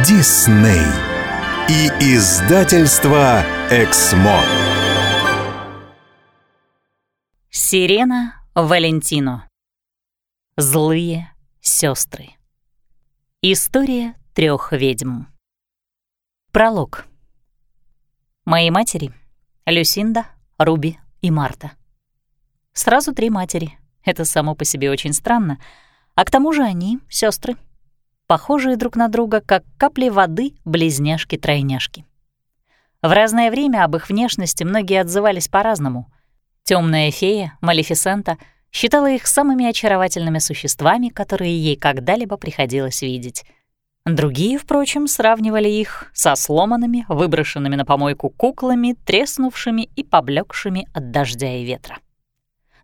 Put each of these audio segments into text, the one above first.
Дисней и издательство Эксмо. Сирена Валентино. Злые сестры. История трех ведьм. Пролог. Мои матери — Люсинда, Руби и Марта. Сразу три матери. Это само по себе очень странно. А к тому же они — сестры, похожие друг на друга, как капли воды близняшки-тройняшки. В разное время об их внешности многие отзывались по-разному. Темная фея, Малефисента, считала их самыми очаровательными существами, которые ей когда-либо приходилось видеть. Другие, впрочем, сравнивали их со сломанными, выброшенными на помойку куклами, треснувшими и поблекшими от дождя и ветра.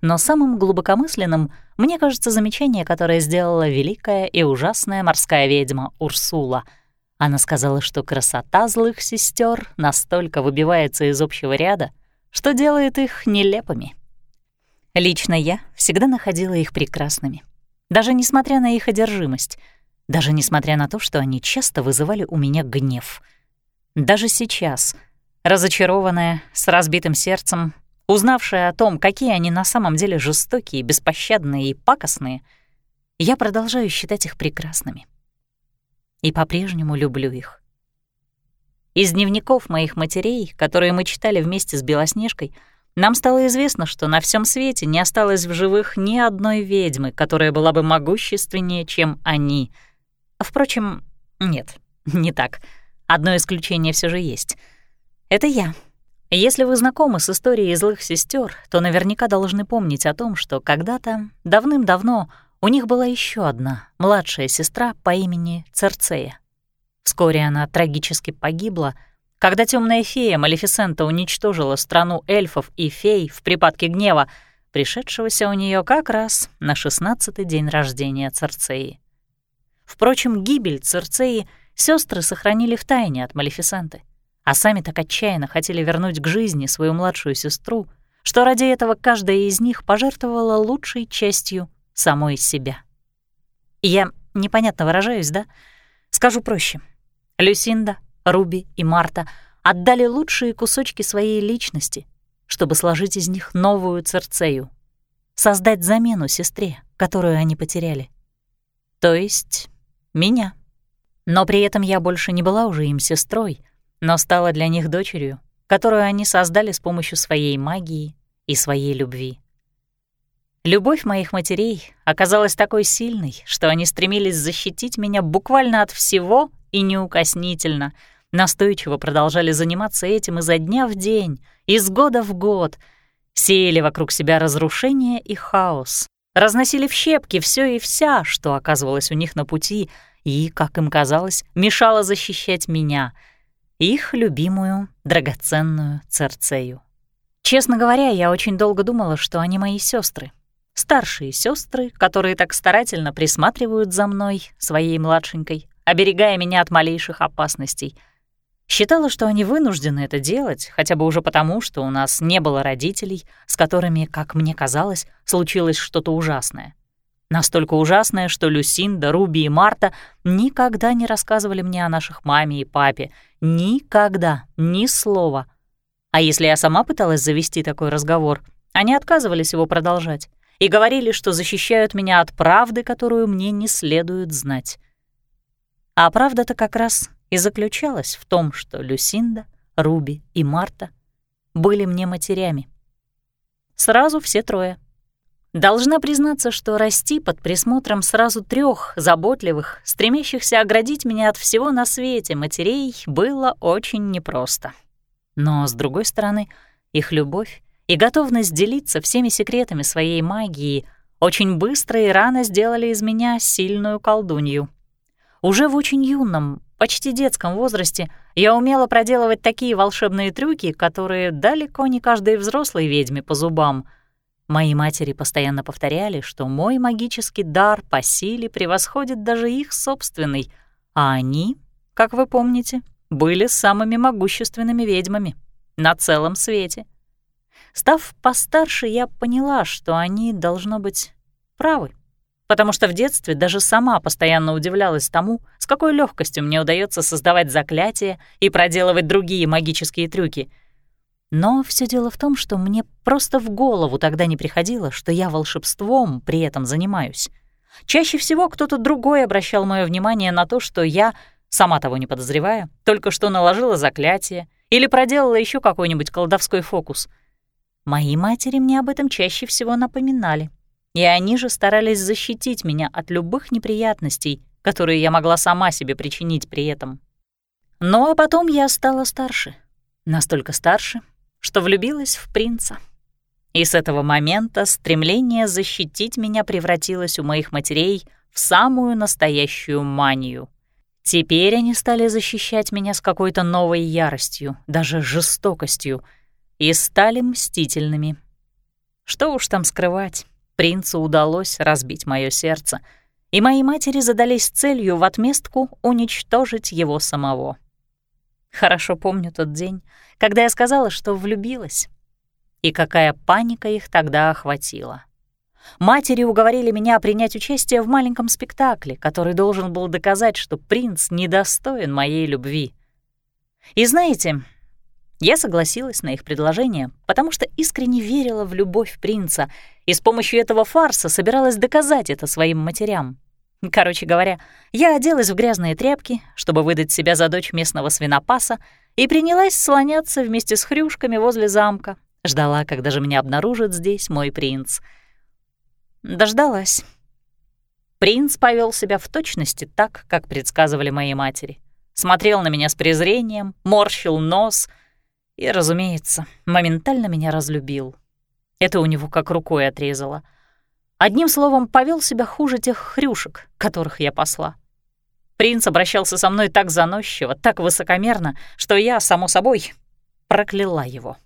Но самым глубокомысленным мне кажется замечание, которое сделала великая и ужасная морская ведьма Урсула. Она сказала, что красота злых сестер настолько выбивается из общего ряда, что делает их нелепыми. Лично я всегда находила их прекрасными, даже несмотря на их одержимость, даже несмотря на то, что они часто вызывали у меня гнев. Даже сейчас, разочарованная, с разбитым сердцем, Узнавшая о том, какие они на самом деле жестокие, беспощадные и пакостные, я продолжаю считать их прекрасными. И по-прежнему люблю их. Из дневников моих матерей, которые мы читали вместе с Белоснежкой, нам стало известно, что на всем свете не осталось в живых ни одной ведьмы, которая была бы могущественнее, чем они. Впрочем, нет, не так. Одно исключение все же есть. Это я — если вы знакомы с историей злых сестер, то наверняка должны помнить о том, что когда-то, давным-давно, у них была еще одна, младшая сестра по имени Церцея. Вскоре она трагически погибла, когда темная фея Малефисента уничтожила страну эльфов и фей в припадке гнева, пришедшегося у нее как раз на шестнадцатый день рождения Церцеи. Впрочем, гибель Церцеи сестры сохранили в тайне от Малефисенты а сами так отчаянно хотели вернуть к жизни свою младшую сестру, что ради этого каждая из них пожертвовала лучшей частью самой себя. Я непонятно выражаюсь, да? Скажу проще. Люсинда, Руби и Марта отдали лучшие кусочки своей личности, чтобы сложить из них новую Церцею, создать замену сестре, которую они потеряли. То есть меня. Но при этом я больше не была уже им сестрой, но стала для них дочерью, которую они создали с помощью своей магии и своей любви. Любовь моих матерей оказалась такой сильной, что они стремились защитить меня буквально от всего и неукоснительно, настойчиво продолжали заниматься этим изо дня в день, из года в год, сеяли вокруг себя разрушение и хаос, разносили в щепки все и вся, что оказывалось у них на пути и, как им казалось, мешало защищать меня — их любимую, драгоценную Церцею. Честно говоря, я очень долго думала, что они мои сестры, Старшие сестры, которые так старательно присматривают за мной, своей младшенькой, оберегая меня от малейших опасностей. Считала, что они вынуждены это делать, хотя бы уже потому, что у нас не было родителей, с которыми, как мне казалось, случилось что-то ужасное. Настолько ужасное, что Люсинда, Руби и Марта никогда не рассказывали мне о наших маме и папе. Никогда, ни слова. А если я сама пыталась завести такой разговор, они отказывались его продолжать и говорили, что защищают меня от правды, которую мне не следует знать. А правда-то как раз и заключалась в том, что Люсинда, Руби и Марта были мне матерями. Сразу все трое — Должна признаться, что расти под присмотром сразу трех заботливых, стремящихся оградить меня от всего на свете матерей, было очень непросто. Но, с другой стороны, их любовь и готовность делиться всеми секретами своей магии очень быстро и рано сделали из меня сильную колдунью. Уже в очень юном, почти детском возрасте я умела проделывать такие волшебные трюки, которые далеко не каждой взрослой ведьме по зубам — Мои матери постоянно повторяли, что мой магический дар по силе превосходит даже их собственный, а они, как вы помните, были самыми могущественными ведьмами на целом свете. Став постарше, я поняла, что они, должно быть, правы. потому что в детстве даже сама постоянно удивлялась тому, с какой легкостью мне удается создавать заклятия и проделывать другие магические трюки. Но все дело в том, что мне просто в голову тогда не приходило, что я волшебством при этом занимаюсь. Чаще всего кто-то другой обращал мое внимание на то, что я, сама того не подозревая, только что наложила заклятие или проделала еще какой-нибудь колдовской фокус. Мои матери мне об этом чаще всего напоминали — и они же старались защитить меня от любых неприятностей, которые я могла сама себе причинить при этом. Ну а потом я стала старше. Настолько старше, что влюбилась в принца. И с этого момента стремление защитить меня превратилось у моих матерей в самую настоящую манию. Теперь они стали защищать меня с какой-то новой яростью, даже жестокостью, и стали мстительными. Что уж там скрывать, Принцу удалось разбить мое сердце, и мои матери задались целью в отместку уничтожить его самого. Хорошо помню тот день, когда я сказала, что влюбилась. И какая паника их тогда охватила. Матери уговорили меня принять участие в маленьком спектакле, который должен был доказать, что принц недостоин моей любви. И знаете, я согласилась на их предложение, потому что искренне верила в любовь принца и с помощью этого фарса собиралась доказать это своим матерям. Короче говоря, я оделась в грязные тряпки, чтобы выдать себя за дочь местного свинопаса, и принялась слоняться вместе с хрюшками возле замка. Ждала, когда же меня обнаружит здесь мой принц. Дождалась. Принц повел себя в точности так, как предсказывали мои матери. Смотрел на меня с презрением, морщил нос — и, разумеется, моментально меня разлюбил. Это у него как рукой отрезало. Одним словом, повел себя хуже тех хрюшек, которых я посла. Принц обращался со мной так заносчиво, так высокомерно, что я, само собой, прокляла его.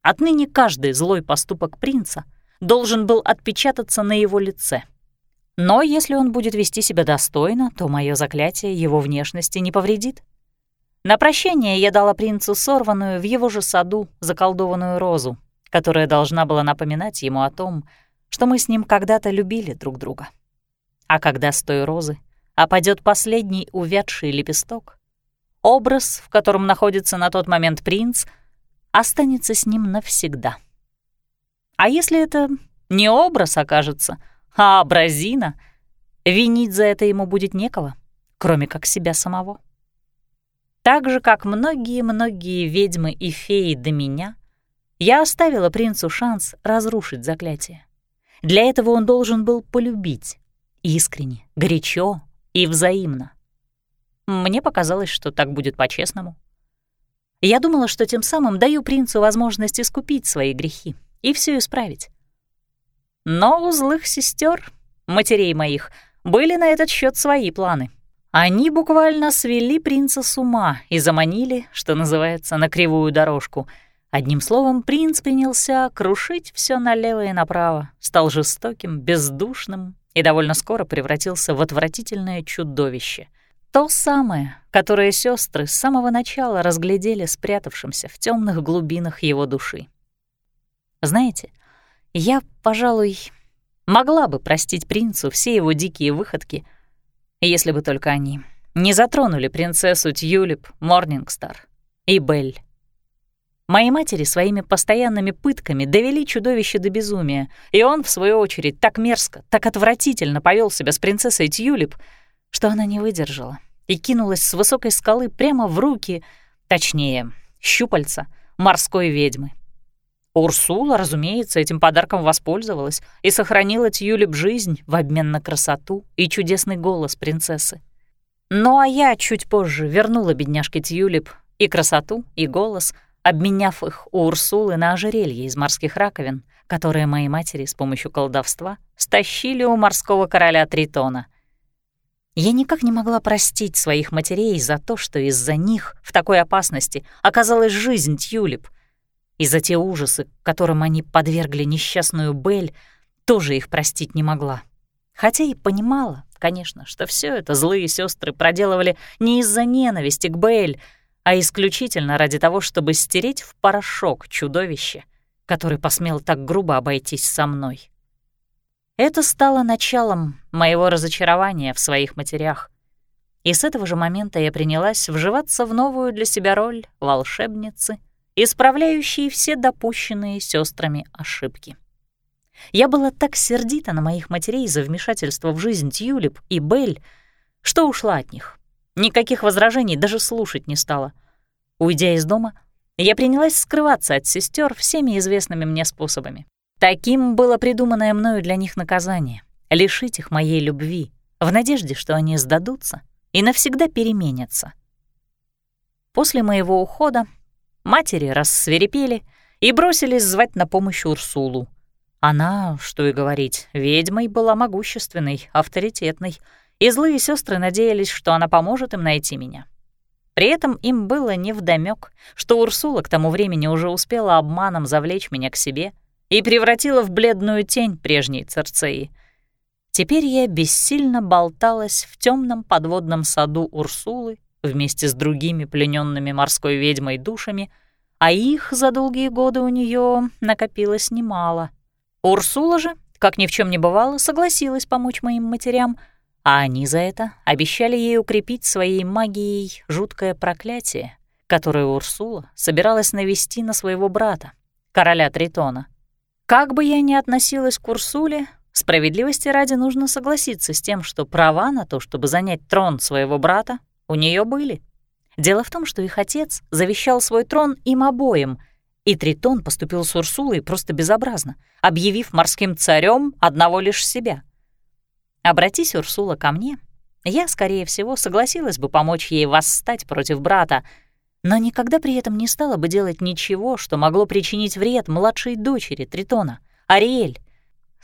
Отныне каждый злой поступок принца должен был отпечататься на его лице. Но если он будет вести себя достойно, то мое заклятие его внешности не повредит. На прощание я дала принцу сорванную в его же саду заколдованную розу, которая должна была напоминать ему о том, что мы с ним когда-то любили друг друга. А когда с той розы опадет последний увядший лепесток, образ, в котором находится на тот момент принц, останется с ним навсегда. А если это не образ окажется, а образина, винить за это ему будет некого, кроме как себя самого. Так же, как многие-многие ведьмы и феи до меня, я оставила принцу шанс разрушить заклятие. Для этого он должен был полюбить. Искренне, горячо и взаимно. Мне показалось, что так будет по-честному. Я думала, что тем самым даю принцу возможность искупить свои грехи и все исправить. Но у злых сестер, матерей моих, были на этот счет свои планы — они буквально свели принца с ума и заманили, что называется, на кривую дорожку. Одним словом, принц принялся крушить все налево и направо, стал жестоким, бездушным и довольно скоро превратился в отвратительное чудовище. То самое, которое сестры с самого начала разглядели спрятавшимся в темных глубинах его души. Знаете, я, пожалуй, могла бы простить принцу все его дикие выходки — если бы только они не затронули принцессу Тьюлип, Морнингстар и Белль. Мои матери своими постоянными пытками довели чудовище до безумия, и он, в свою очередь, так мерзко, так отвратительно повел себя с принцессой Тьюлип, что она не выдержала и кинулась с высокой скалы прямо в руки, точнее, щупальца морской ведьмы. Урсула, разумеется, этим подарком воспользовалась и сохранила Тьюлип жизнь в обмен на красоту и чудесный голос принцессы. Ну а я чуть позже вернула бедняжке Тьюлип и красоту, и голос, обменяв их у Урсулы на ожерелье из морских раковин, которые мои матери с помощью колдовства стащили у морского короля Тритона. Я никак не могла простить своих матерей за то, что из-за них в такой опасности оказалась жизнь Тьюлип, и за те ужасы, которым они подвергли несчастную Бель, тоже их простить не могла. Хотя и понимала, конечно, что все это злые сестры проделывали не из-за ненависти к Бель, а исключительно ради того, чтобы стереть в порошок чудовище, который посмел так грубо обойтись со мной. Это стало началом моего разочарования в своих матерях. И с этого же момента я принялась вживаться в новую для себя роль волшебницы, исправляющей все допущенные сестрами ошибки. Я была так сердита на моих матерей за вмешательство в жизнь Тюлип и Белль, что ушла от них. Никаких возражений даже слушать не стала. Уйдя из дома, я принялась скрываться от сестер всеми известными мне способами. Таким было придуманное мною для них наказание — лишить их моей любви, в надежде, что они сдадутся и навсегда переменятся. После моего ухода матери рассверепели и бросились звать на помощь Урсулу. Она, что и говорить, ведьмой была могущественной, авторитетной, и злые сестры надеялись, что она поможет им найти меня. При этом им было невдомёк, что Урсула к тому времени уже успела обманом завлечь меня к себе и превратила в бледную тень прежней Церцеи — Теперь я бессильно болталась в темном подводном саду Урсулы вместе с другими плененными морской ведьмой душами, а их за долгие годы у нее накопилось немало. Урсула же, как ни в чем не бывало, согласилась помочь моим матерям, а они за это обещали ей укрепить своей магией жуткое проклятие, которое Урсула собиралась навести на своего брата, короля Тритона. Как бы я ни относилась к Урсуле, Справедливости ради нужно согласиться с тем, что права на то, чтобы занять трон своего брата, у нее были. Дело в том, что их отец завещал свой трон им обоим, и Тритон поступил с Урсулой просто безобразно, объявив морским царем одного лишь себя. Обратись Урсула ко мне, я, скорее всего, согласилась бы помочь ей восстать против брата, но никогда при этом не стала бы делать ничего, что могло причинить вред младшей дочери Тритона, Ариэль,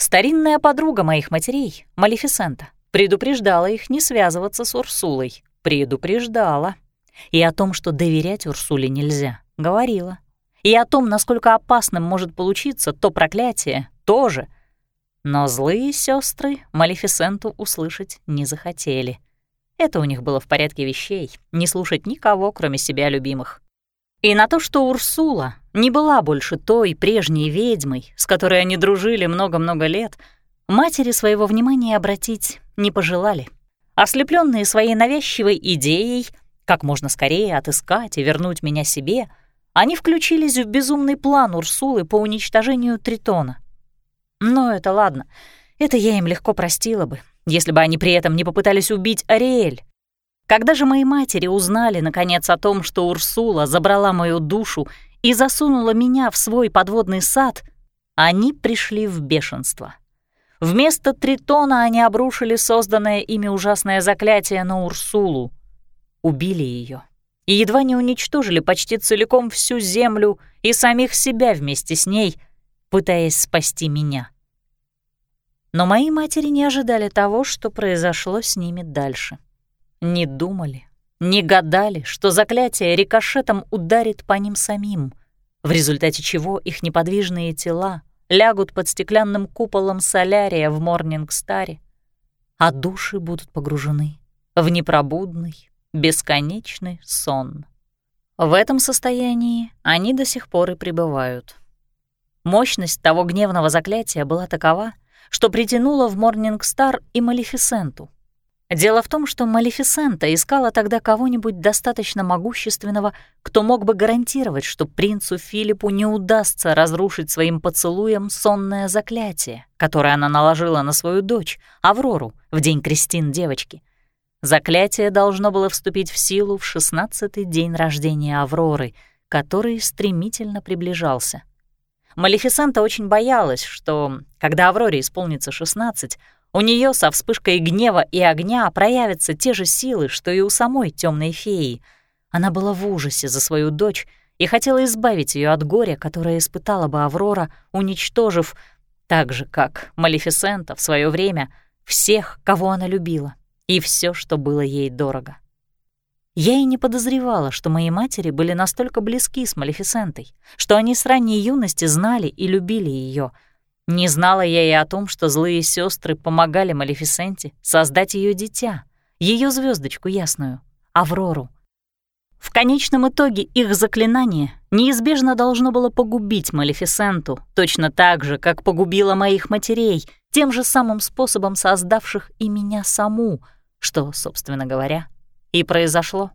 Старинная подруга моих матерей, Малефисента, предупреждала их не связываться с Урсулой. Предупреждала. И о том, что доверять Урсуле нельзя, говорила. И о том, насколько опасным может получиться то проклятие, тоже. Но злые сестры Малефисенту услышать не захотели. Это у них было в порядке вещей, не слушать никого, кроме себя любимых. И на то, что Урсула не была больше той прежней ведьмой, с которой они дружили много-много лет, матери своего внимания обратить не пожелали. Ослепленные своей навязчивой идеей как можно скорее отыскать и вернуть меня себе, они включились в безумный план Урсулы по уничтожению Тритона. Но это ладно, это я им легко простила бы, если бы они при этом не попытались убить Ариэль. Когда же мои матери узнали, наконец, о том, что Урсула забрала мою душу и засунула меня в свой подводный сад, они пришли в бешенство. Вместо Тритона они обрушили созданное ими ужасное заклятие на Урсулу. Убили ее и едва не уничтожили почти целиком всю землю и самих себя вместе с ней, пытаясь спасти меня. Но мои матери не ожидали того, что произошло с ними дальше. — не думали, не гадали, что заклятие рикошетом ударит по ним самим, в результате чего их неподвижные тела лягут под стеклянным куполом солярия в Морнингстаре, а души будут погружены в непробудный, бесконечный сон. В этом состоянии они до сих пор и пребывают. Мощность того гневного заклятия была такова, что притянула в Морнингстар и Малефисенту — Дело в том, что Малефисента искала тогда кого-нибудь достаточно могущественного, кто мог бы гарантировать, что принцу Филиппу не удастся разрушить своим поцелуем сонное заклятие, которое она наложила на свою дочь, Аврору, в день крестин девочки. Заклятие должно было вступить в силу в шестнадцатый день рождения Авроры, который стремительно приближался. Малефисента очень боялась, что, когда Авроре исполнится шестнадцать, у нее со вспышкой гнева и огня проявятся те же силы, что и у самой темной феи. Она была в ужасе за свою дочь и хотела избавить ее от горя, которое испытала бы Аврора, уничтожив, так же, как Малефисента в свое время, всех, кого она любила, и все, что было ей дорого. Я и не подозревала, что мои матери были настолько близки с Малефисентой, что они с ранней юности знали и любили ее — не знала я и о том, что злые сестры помогали Малефисенте создать ее дитя, ее звездочку ясную, Аврору. В конечном итоге их заклинание неизбежно должно было погубить Малефисенту, точно так же, как погубило моих матерей, тем же самым способом создавших и меня саму, что, собственно говоря, и произошло.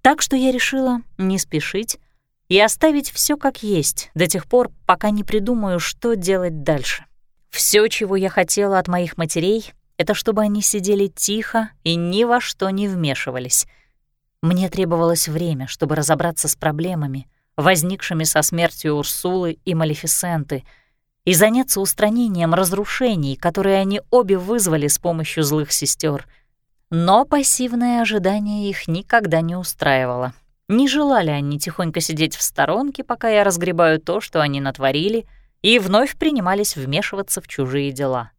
Так что я решила не спешить и оставить все как есть до тех пор, пока не придумаю, что делать дальше. Все, чего я хотела от моих матерей, это чтобы они сидели тихо и ни во что не вмешивались. Мне требовалось время, чтобы разобраться с проблемами, возникшими со смертью Урсулы и Малефисенты, и заняться устранением разрушений, которые они обе вызвали с помощью злых сестер. Но пассивное ожидание их никогда не устраивало. Не желали они тихонько сидеть в сторонке, пока я разгребаю то, что они натворили, и вновь принимались вмешиваться в чужие дела.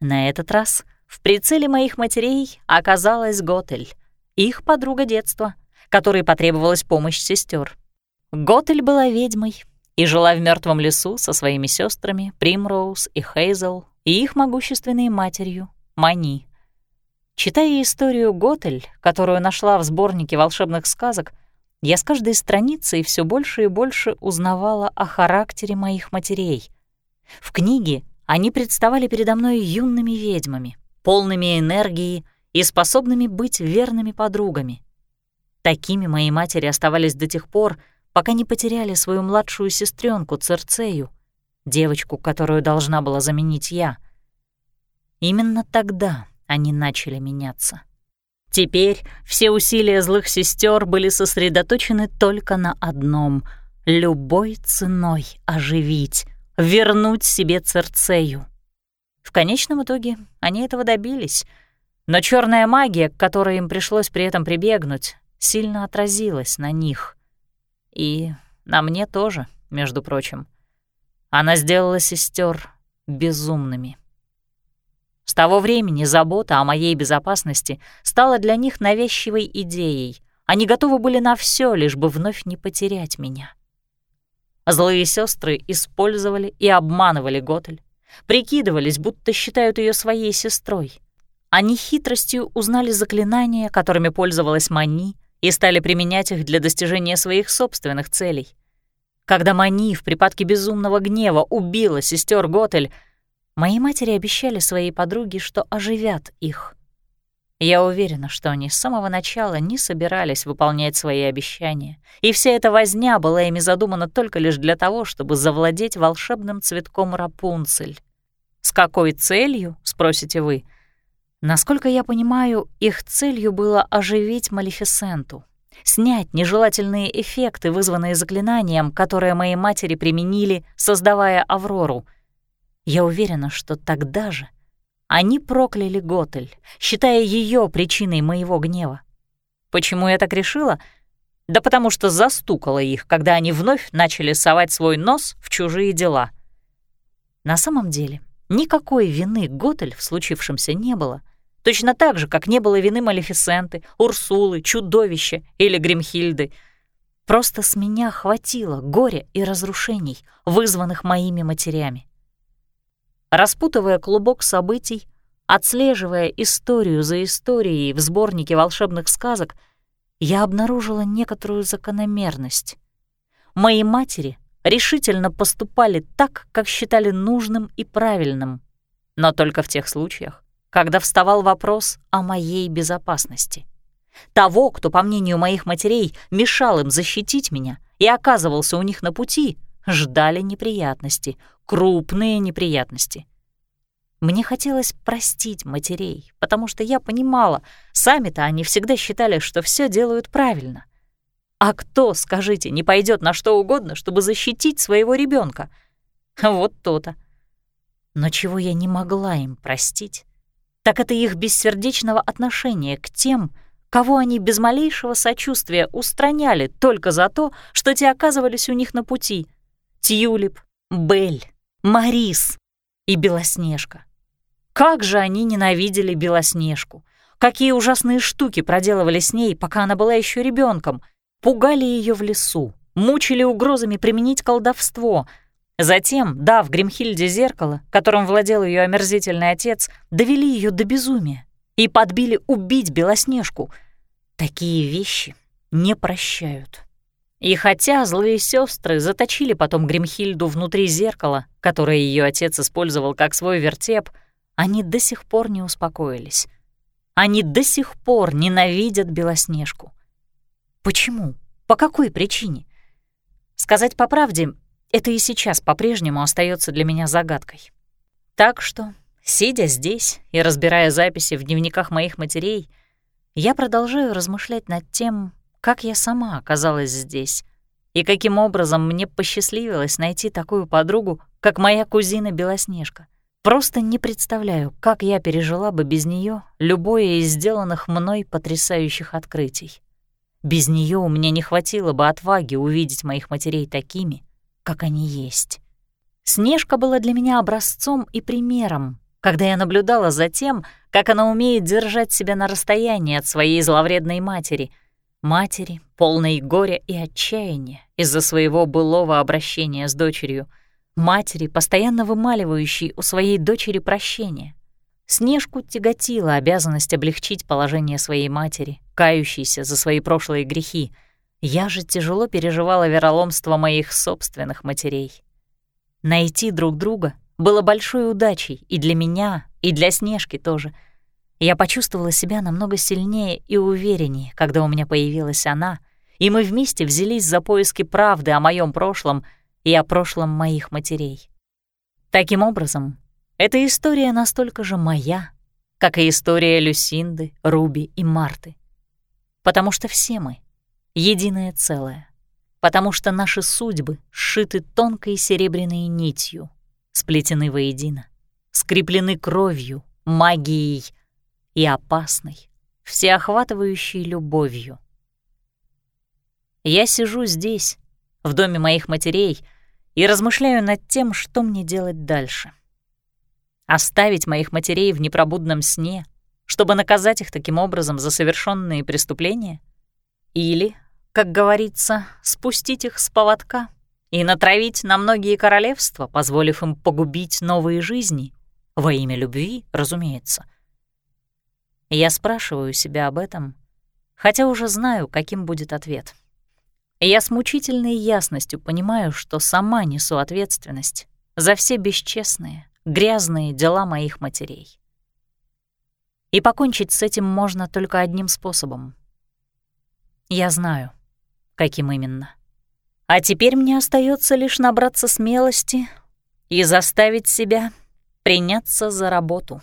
На этот раз в прицеле моих матерей оказалась Готель, их подруга детства, которой потребовалась помощь сестер. Готель была ведьмой и жила в мертвом лесу со своими сестрами Примроуз и Хейзел и их могущественной матерью Мани. Читая историю Готель, которую нашла в сборнике волшебных сказок, я с каждой страницей все больше и больше узнавала о характере моих матерей. В книге они представали передо мной юными ведьмами, полными энергии и способными быть верными подругами. Такими мои матери оставались до тех пор, пока не потеряли свою младшую сестренку Церцею, девочку, которую должна была заменить я. Именно тогда они начали меняться. Теперь все усилия злых сестер были сосредоточены только на одном — любой ценой оживить, вернуть себе Церцею. В конечном итоге они этого добились, но черная магия, к которой им пришлось при этом прибегнуть, сильно отразилась на них — и на мне тоже, между прочим. Она сделала сестер безумными. С того времени забота о моей безопасности стала для них навязчивой идеей. Они готовы были на все, лишь бы вновь не потерять меня. Злые сестры использовали и обманывали Готель, прикидывались, будто считают ее своей сестрой. Они хитростью узнали заклинания, которыми пользовалась Мани, и стали применять их для достижения своих собственных целей. Когда Мани в припадке безумного гнева убила сестер Готель, мои матери обещали своей подруге, что оживят их. Я уверена, что они с самого начала не собирались выполнять свои обещания, и вся эта возня была ими задумана только лишь для того, чтобы завладеть волшебным цветком Рапунцель. С какой целью, спросите вы? Насколько я понимаю, их целью было оживить Малефисенту, снять нежелательные эффекты, вызванные заклинанием, которое мои матери применили, создавая Аврору. Я уверена, что тогда же они прокляли Готель, считая ее причиной моего гнева. Почему я так решила? Да потому что застукала их, когда они вновь начали совать свой нос в чужие дела. На самом деле, никакой вины Готель в случившемся не было — Точно так же, как не было вины Малефисенты, Урсулы, Чудовища или Гримхильды. Просто с меня хватило горя и разрушений, вызванных моими матерями. Распутывая клубок событий, отслеживая историю за историей в сборнике волшебных сказок, я обнаружила некоторую закономерность. Мои матери решительно поступали так, как считали нужным и правильным, но только в тех случаях, когда вставал вопрос о моей безопасности. Того, кто, по мнению моих матерей, мешал им защитить меня и оказывался у них на пути, ждали неприятности, крупные неприятности. Мне хотелось простить матерей, потому что я понимала, сами-то они всегда считали, что все делают правильно. А кто, скажите, не пойдет на что угодно, чтобы защитить своего ребенка? Вот то-то. Но чего я не могла им простить, так это их бессердечного отношения к тем, кого они без малейшего сочувствия устраняли только за то, что те оказывались у них на пути. Тюлип, Бель, Марис и Белоснежка. Как же они ненавидели Белоснежку! Какие ужасные штуки проделывали с ней, пока она была еще ребенком, пугали ее в лесу, мучили угрозами применить колдовство — Затем, дав Гримхильде зеркало, которым владел ее омерзительный отец, довели ее до безумия и подбили убить Белоснежку. Такие вещи не прощают. И хотя злые сестры заточили потом Гримхильду внутри зеркала, которое ее отец использовал как свой вертеп, они до сих пор не успокоились. Они до сих пор ненавидят Белоснежку. Почему? По какой причине? Сказать по правде, это и сейчас по-прежнему остается для меня загадкой. Так что, сидя здесь и разбирая записи в дневниках моих матерей, я продолжаю размышлять над тем, как я сама оказалась здесь и каким образом мне посчастливилось найти такую подругу, как моя кузина Белоснежка. Просто не представляю, как я пережила бы без нее любое из сделанных мной потрясающих открытий. Без нее у меня не хватило бы отваги увидеть моих матерей такими, как они есть. Снежка была для меня образцом и примером, когда я наблюдала за тем, как она умеет держать себя на расстоянии от своей зловредной матери, матери, полной горя и отчаяния из-за своего былого обращения с дочерью, матери, постоянно вымаливающей у своей дочери прощения. Снежку тяготила обязанность облегчить положение своей матери, кающейся за свои прошлые грехи. Я же тяжело переживала вероломство моих собственных матерей. Найти друг друга было большой удачей и для меня, и для Снежки тоже. Я почувствовала себя намного сильнее и увереннее, когда у меня появилась она, и мы вместе взялись за поиски правды о моем прошлом и о прошлом моих матерей. Таким образом, эта история настолько же моя, как и история Люсинды, Руби и Марты. Потому что все мы — единое целое потому что наши судьбы сшиты тонкой серебряной нитью, сплетены воедино, скреплены кровью, магией и опасной, всеохватывающей любовью. Я сижу здесь, в доме моих матерей, и размышляю над тем, что мне делать дальше. Оставить моих матерей в непробудном сне, чтобы наказать их таким образом за совершенные преступления? Или как говорится, спустить их с поводка и натравить на многие королевства, позволив им погубить новые жизни, во имя любви, разумеется. Я спрашиваю себя об этом, хотя уже знаю, каким будет ответ. Я с мучительной ясностью понимаю, что сама несу ответственность за все бесчестные, грязные дела моих матерей. И покончить с этим можно только одним способом. Я знаю — каким именно. А теперь мне остается лишь набраться смелости и заставить себя приняться за работу.